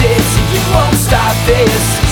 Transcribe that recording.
this, you won't stop this.